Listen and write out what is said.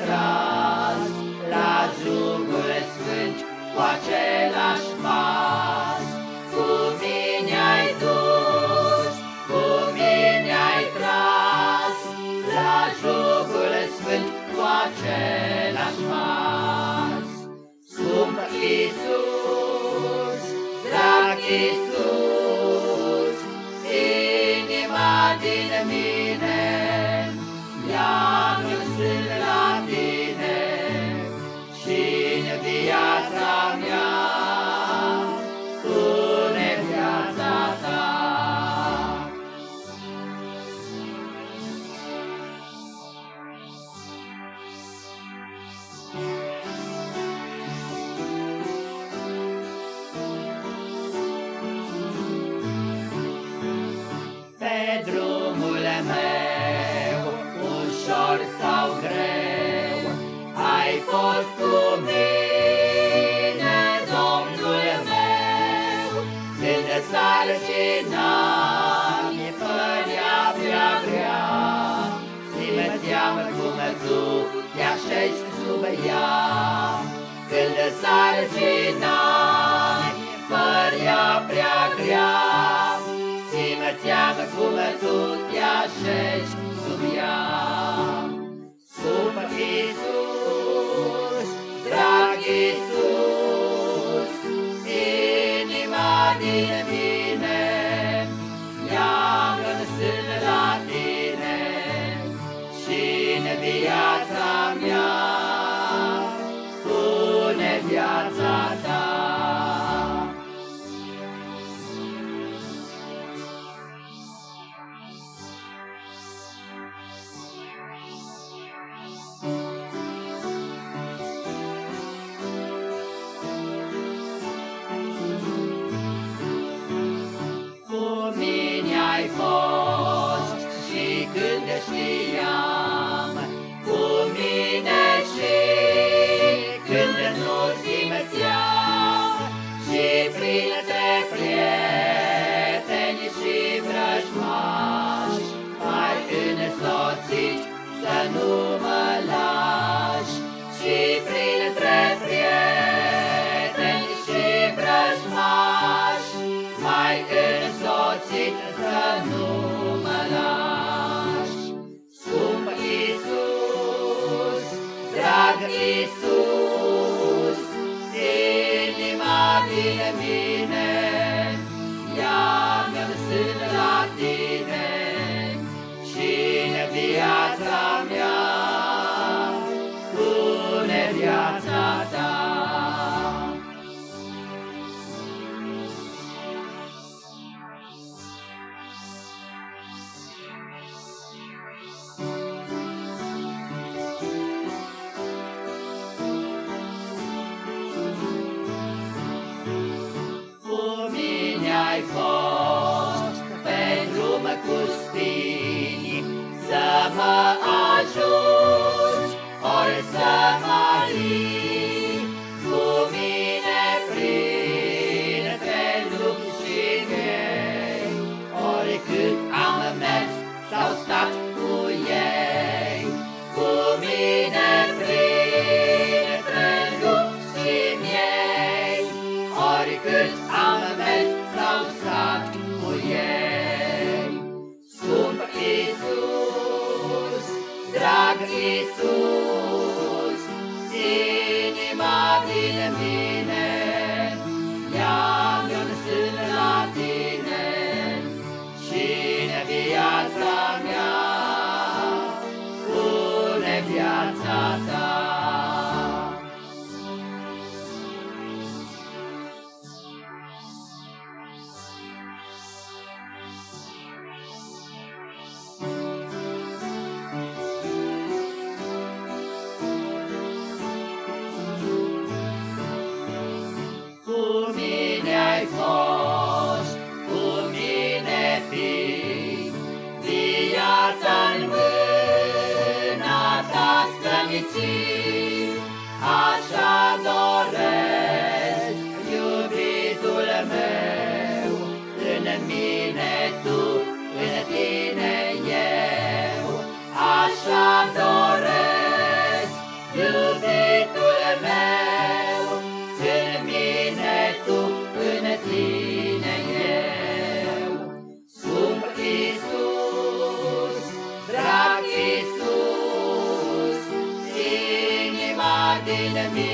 tras la jugul sfânt cu același pas. Cu mine ai dus, cu mine ai tras la jugul sfânt cu același pas. Sunt Iisus, drag Iisus, inima din mine, drumul meu, ușor sau greu, ai fost cu mine, Domnul meu, când sarcina mi părea prea grea, simțeam cum tu te așezi sub ea, când sarcina așezi sub ea. Nu mă lași, Și printre prieteni și vrăjmași, mai însoțit să nu mă lași. Scump Iisus, drag Iisus, inima din mine, viața ta. Drag Iisus, inima din mine, ia-mi un sân la tine și în viața mea, fost, cu mine fii, viața-n mâna ta să-mi ții. Așa doresc, iubitul meu, în mine tu, în tine eu. Așa doresc, iubitul Iisus,